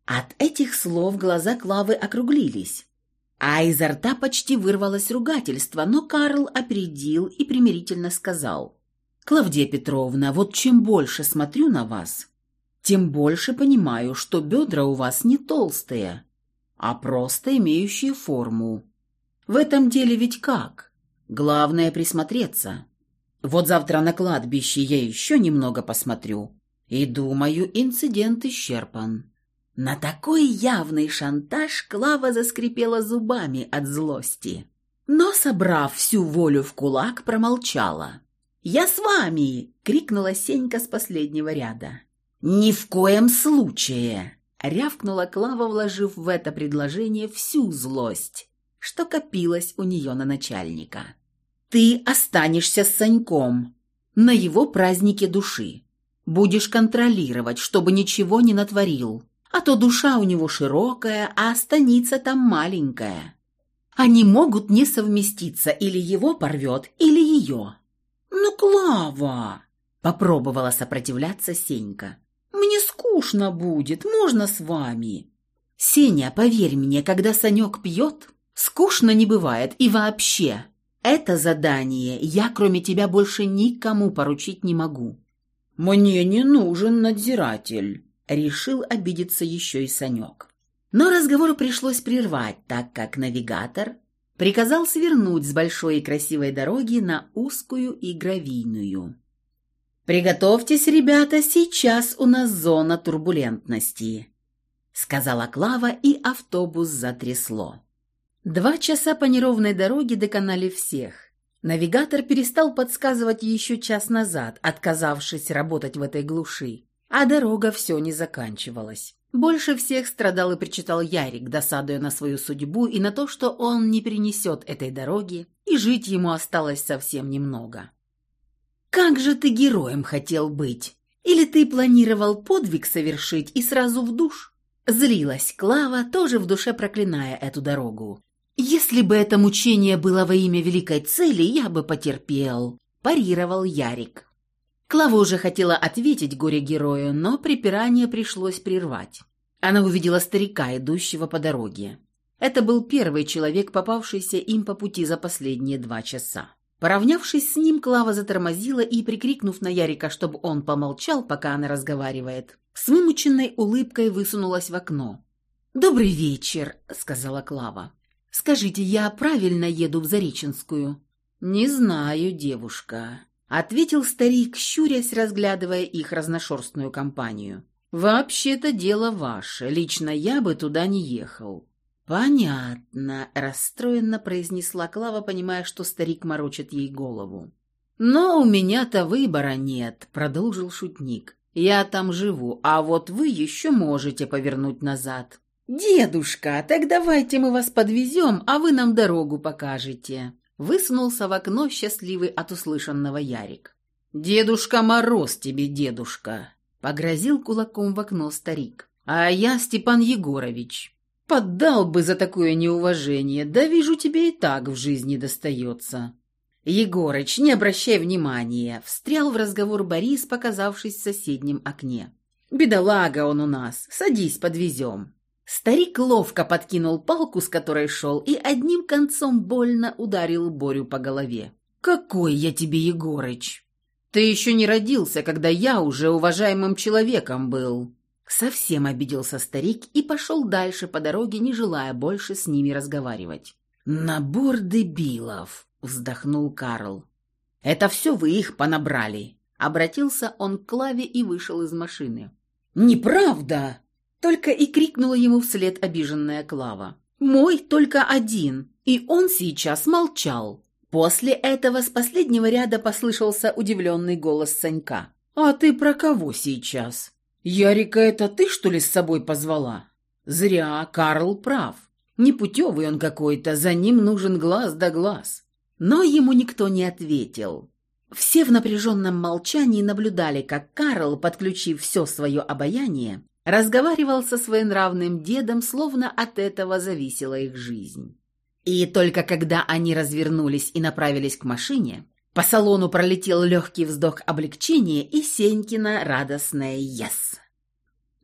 От этих слов глаза Клавы округлились, а изо рта почти вырвалось ругательство, но Карл опередил и примирительно сказал. «Клавдия Петровна, вот чем больше смотрю на вас, тем больше понимаю, что бедра у вас не толстые, а просто имеющие форму. В этом деле ведь как? Главное присмотреться. Вот завтра на кладбище я еще немного посмотрю, и, думаю, инцидент исчерпан». На такой явный шантаж Клава заскрипела зубами от злости. Но, собрав всю волю в кулак, промолчала. «Я с вами!» — крикнула Сенька с последнего ряда. «Ни в коем случае!» — рявкнула Клава, вложив в это предложение всю злость, что копилась у нее на начальника. «Ты останешься с Саньком на его празднике души. Будешь контролировать, чтобы ничего не натворил а то душа у него широкая, а станица там маленькая. Они могут не совместиться, или его порвет, или ее. «Ну, Клава!» — попробовала сопротивляться Сенька. «Мне скучно будет, можно с вами?» «Сеня, поверь мне, когда Санек пьет, скучно не бывает, и вообще, это задание я, кроме тебя, больше никому поручить не могу». «Мне не нужен надзиратель», Решил обидеться еще и Санек. Но разговор пришлось прервать, так как навигатор приказал свернуть с большой и красивой дороги на узкую и гравийную. «Приготовьтесь, ребята, сейчас у нас зона турбулентности», — сказала Клава, и автобус затрясло. Два часа по неровной дороге доконали всех. Навигатор перестал подсказывать еще час назад, отказавшись работать в этой глуши. А дорога все не заканчивалась. Больше всех страдал и причитал Ярик, досадуя на свою судьбу и на то, что он не перенесет этой дороги, и жить ему осталось совсем немного. «Как же ты героем хотел быть? Или ты планировал подвиг совершить и сразу в душ?» Злилась Клава, тоже в душе проклиная эту дорогу. «Если бы это мучение было во имя великой цели, я бы потерпел», – парировал Ярик. Клава уже хотела ответить горе-герою, но припирание пришлось прервать. Она увидела старика, идущего по дороге. Это был первый человек, попавшийся им по пути за последние два часа. Поравнявшись с ним, Клава затормозила и, прикрикнув на Ярика, чтобы он помолчал, пока она разговаривает, с вымученной улыбкой высунулась в окно. «Добрый вечер», — сказала Клава. «Скажите, я правильно еду в Зареченскую?» «Не знаю, девушка», ответил старик, щурясь, разглядывая их разношерстную компанию. «Вообще-то дело ваше. Лично я бы туда не ехал». «Понятно», — расстроенно произнесла Клава, понимая, что старик морочит ей голову. «Но у меня-то выбора нет», — продолжил шутник. «Я там живу, а вот вы еще можете повернуть назад». «Дедушка, так давайте мы вас подвезем, а вы нам дорогу покажете». Высунулся в окно, счастливый от услышанного Ярик. «Дедушка Мороз тебе, дедушка!» — погрозил кулаком в окно старик. «А я Степан Егорович. Поддал бы за такое неуважение, да вижу, тебе и так в жизни достается». «Егорыч, не обращай внимания!» — встрял в разговор Борис, показавшись в соседнем окне. «Бедолага он у нас. Садись, подвезем». Старик ловко подкинул палку, с которой шел, и одним концом больно ударил Борю по голове. «Какой я тебе, Егорыч! Ты еще не родился, когда я уже уважаемым человеком был!» Совсем обиделся старик и пошел дальше по дороге, не желая больше с ними разговаривать. «Набор дебилов!» — вздохнул Карл. «Это все вы их понабрали!» Обратился он к Клаве и вышел из машины. «Неправда!» Только и крикнула ему вслед обиженная Клава. «Мой только один!» И он сейчас молчал. После этого с последнего ряда послышался удивленный голос Санька. «А ты про кого сейчас? Ярика это ты, что ли, с собой позвала?» «Зря, Карл прав. Непутевый он какой-то, за ним нужен глаз да глаз». Но ему никто не ответил. Все в напряженном молчании наблюдали, как Карл, подключив все свое обаяние, разговаривал со своим дедом, словно от этого зависела их жизнь. И только когда они развернулись и направились к машине, по салону пролетел легкий вздох облегчения и Сенькина радостное «Ес».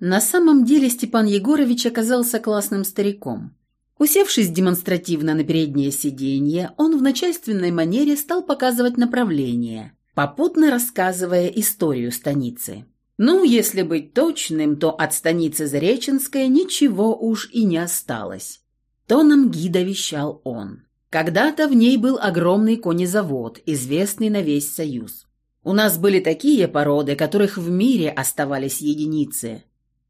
На самом деле Степан Егорович оказался классным стариком. Усевшись демонстративно на переднее сиденье, он в начальственной манере стал показывать направление, попутно рассказывая историю станицы. Ну, если быть точным, то от станицы Зареченская ничего уж и не осталось. Тоном гида вещал он. Когда-то в ней был огромный конезавод, известный на весь Союз. У нас были такие породы, которых в мире оставались единицы.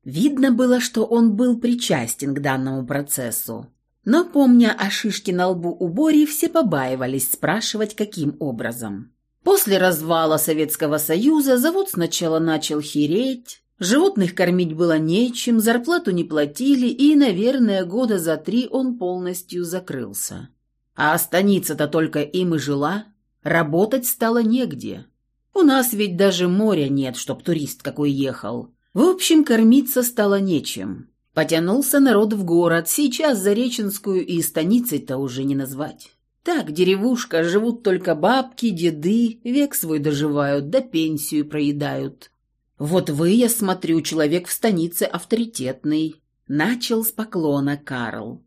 Видно было, что он был причастен к данному процессу. Но, помня о шишке на лбу у Бори, все побаивались спрашивать, каким образом. После развала Советского Союза завод сначала начал хереть, животных кормить было нечем, зарплату не платили, и, наверное, года за три он полностью закрылся. А станица-то только им и жила, работать стало негде. У нас ведь даже моря нет, чтоб турист какой ехал. В общем, кормиться стало нечем. Потянулся народ в город, сейчас Зареченскую и станицей-то уже не назвать. Так, деревушка, живут только бабки, деды, век свой доживают, да пенсию проедают. Вот вы, я смотрю, человек в станице авторитетный. Начал с поклона Карл.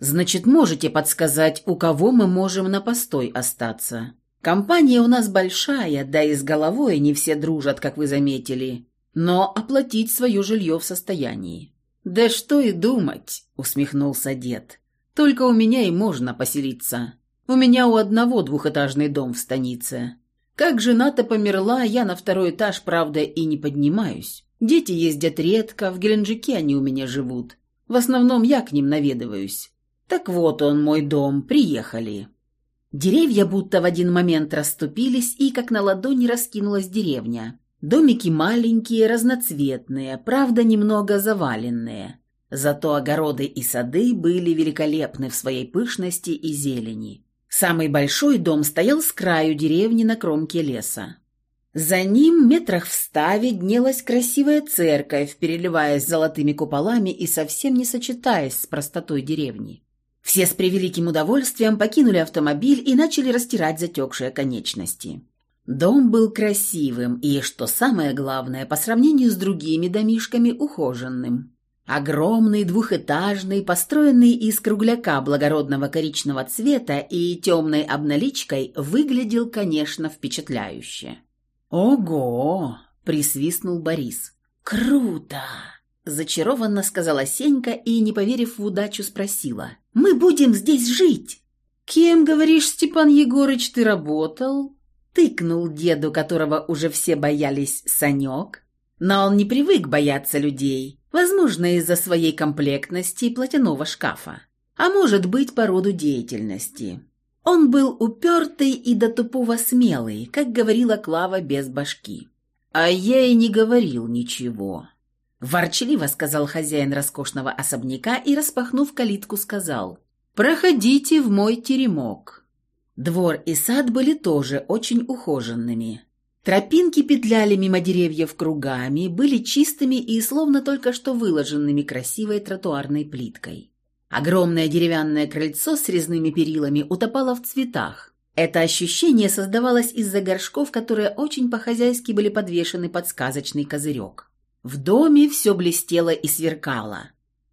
Значит, можете подсказать, у кого мы можем на постой остаться? Компания у нас большая, да и с головой не все дружат, как вы заметили. Но оплатить свое жилье в состоянии. «Да что и думать», — усмехнулся дед. «Только у меня и можно поселиться. У меня у одного двухэтажный дом в станице. Как жена-то померла, я на второй этаж, правда, и не поднимаюсь. Дети ездят редко, в Геленджике они у меня живут. В основном я к ним наведываюсь. Так вот он, мой дом, приехали». Деревья будто в один момент расступились, и как на ладони раскинулась деревня. Домики маленькие, разноцветные, правда, немного заваленные. Зато огороды и сады были великолепны в своей пышности и зелени. Самый большой дом стоял с краю деревни на кромке леса. За ним, метрах в ста, виднелась красивая церковь, переливаясь золотыми куполами и совсем не сочетаясь с простотой деревни. Все с превеликим удовольствием покинули автомобиль и начали растирать затекшие конечности. Дом был красивым и, что самое главное, по сравнению с другими домишками, ухоженным. Огромный, двухэтажный, построенный из кругляка благородного коричного цвета и темной обналичкой, выглядел, конечно, впечатляюще. «Ого!» – присвистнул Борис. «Круто!» – зачарованно сказала Сенька и, не поверив в удачу, спросила. «Мы будем здесь жить!» «Кем, говоришь, Степан Егорыч, ты работал?» Тыкнул деду, которого уже все боялись, Санек. Но он не привык бояться людей, возможно, из-за своей комплектности и платяного шкафа. А может быть, по роду деятельности. Он был упертый и до тупого смелый, как говорила Клава без башки. «А я и не говорил ничего», – ворчливо сказал хозяин роскошного особняка и, распахнув калитку, сказал «Проходите в мой теремок». Двор и сад были тоже очень ухоженными. Тропинки петляли мимо деревьев кругами, были чистыми и словно только что выложенными красивой тротуарной плиткой. Огромное деревянное крыльцо с резными перилами утопало в цветах. Это ощущение создавалось из-за горшков, которые очень по-хозяйски были подвешены под сказочный козырек. В доме все блестело и сверкало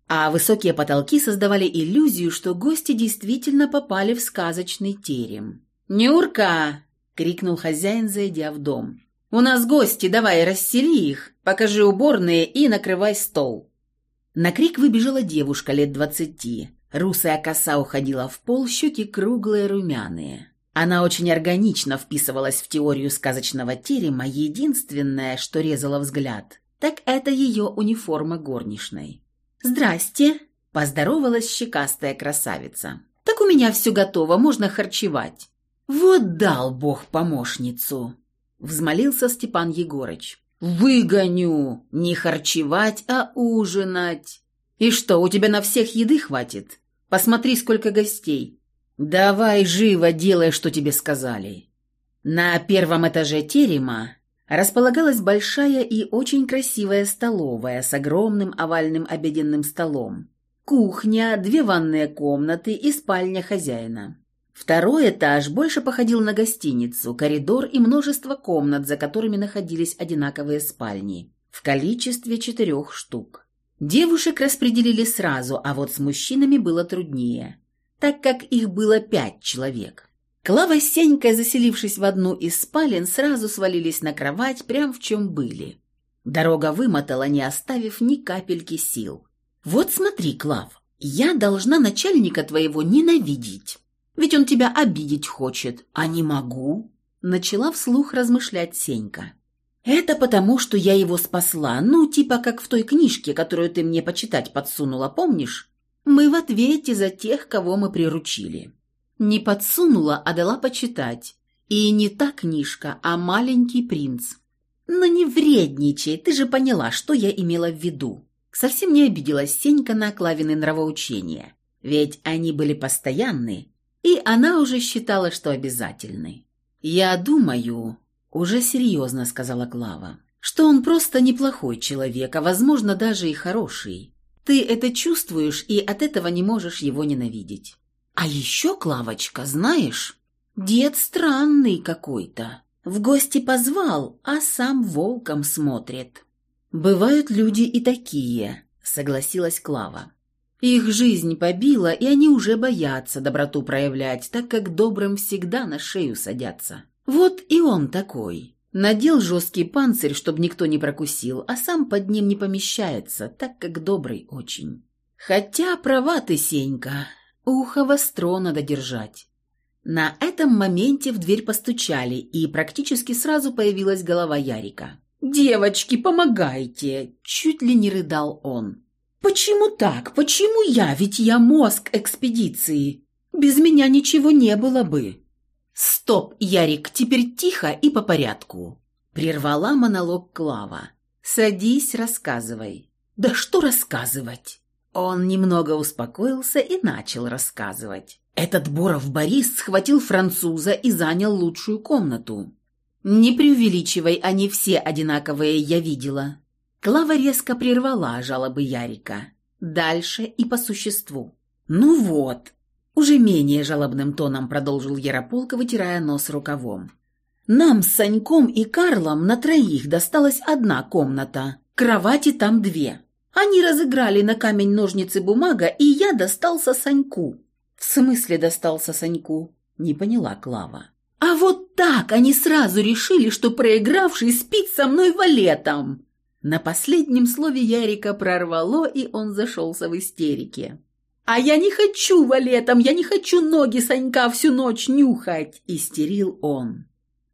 а высокие потолки создавали иллюзию, что гости действительно попали в сказочный терем. «Нюрка!» — крикнул хозяин, зайдя в дом. «У нас гости, давай рассели их, покажи уборные и накрывай стол». На крик выбежала девушка лет двадцати. Русая коса уходила в пол, щеки круглые, румяные. Она очень органично вписывалась в теорию сказочного терема, единственное, что резало взгляд, так это ее униформа горничной. «Здрасте!» – поздоровалась щекастая красавица. «Так у меня все готово, можно харчевать». «Вот дал Бог помощницу!» – взмолился Степан Егорыч. «Выгоню! Не харчевать, а ужинать!» «И что, у тебя на всех еды хватит? Посмотри, сколько гостей!» «Давай живо делай, что тебе сказали!» На первом этаже терема располагалась большая и очень красивая столовая с огромным овальным обеденным столом, кухня, две ванные комнаты и спальня хозяина. Второй этаж больше походил на гостиницу, коридор и множество комнат, за которыми находились одинаковые спальни. в количестве четырех штук. Девушек распределили сразу, а вот с мужчинами было труднее, так как их было пять человек. Клава с Сенькой, заселившись в одну из спален, сразу свалились на кровать, прям в чем были. Дорога вымотала, не оставив ни капельки сил. «Вот смотри, Клав, я должна начальника твоего ненавидеть, ведь он тебя обидеть хочет, а не могу», начала вслух размышлять Сенька. «Это потому, что я его спасла, ну, типа как в той книжке, которую ты мне почитать подсунула, помнишь? Мы в ответе за тех, кого мы приручили». Не подсунула, а дала почитать. И не та книжка, а «Маленький принц». «Ну не вредничай, ты же поняла, что я имела в виду». Совсем не обиделась Сенька на Клавины нравоучения, ведь они были постоянны, и она уже считала, что обязательны. «Я думаю», — уже серьезно сказала Клава, «что он просто неплохой человек, а, возможно, даже и хороший. Ты это чувствуешь и от этого не можешь его ненавидеть. А еще, Клавочка, знаешь, дед странный какой-то. В гости позвал, а сам волком смотрит. Бывают люди и такие, согласилась Клава. Их жизнь побила, и они уже боятся доброту проявлять, так как добрым всегда на шею садятся. Вот и он такой. Надел жесткий панцирь, чтобы никто не прокусил, а сам под ним не помещается, так как добрый очень. Хотя права ты, Сенька, ухо востро надо держать. На этом моменте в дверь постучали, и практически сразу появилась голова Ярика. «Девочки, помогайте!» – чуть ли не рыдал он. «Почему так? Почему я? Ведь я мозг экспедиции. Без меня ничего не было бы». «Стоп, Ярик, теперь тихо и по порядку», – прервала монолог Клава. «Садись, рассказывай». «Да что рассказывать?» Он немного успокоился и начал рассказывать. Этот Боров Борис схватил француза и занял лучшую комнату. Не преувеличивай, они все одинаковые, я видела. Клава резко прервала жалобы Ярика. Дальше и по существу. Ну вот, уже менее жалобным тоном продолжил Ярополка, вытирая нос рукавом. Нам с Саньком и Карлом на троих досталась одна комната, кровати там две. Они разыграли на камень ножницы бумага, и я достался Саньку. «В смысле достался Саньку?» – не поняла Клава. «А вот так они сразу решили, что проигравший спит со мной валетом!» На последнем слове Ярика прорвало, и он зашелся в истерике. «А я не хочу валетом, я не хочу ноги Санька всю ночь нюхать!» – истерил он.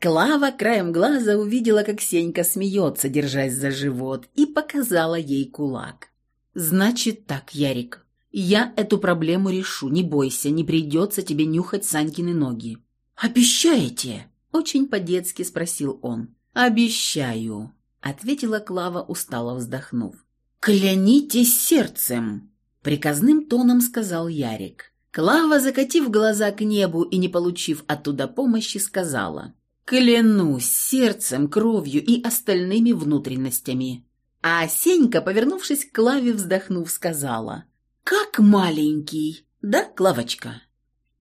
Клава краем глаза увидела, как Сенька смеется, держась за живот, и показала ей кулак. «Значит так, Ярик, я эту проблему решу, не бойся, не придется тебе нюхать Санькины ноги». «Обещаете?» – очень по-детски спросил он. «Обещаю», – ответила Клава, устало вздохнув. «Клянитесь сердцем!» – приказным тоном сказал Ярик. Клава, закатив глаза к небу и не получив оттуда помощи, сказала. «Клянусь сердцем, кровью и остальными внутренностями». А Сенька, повернувшись к Клаве, вздохнув, сказала. «Как маленький, да, Клавочка?»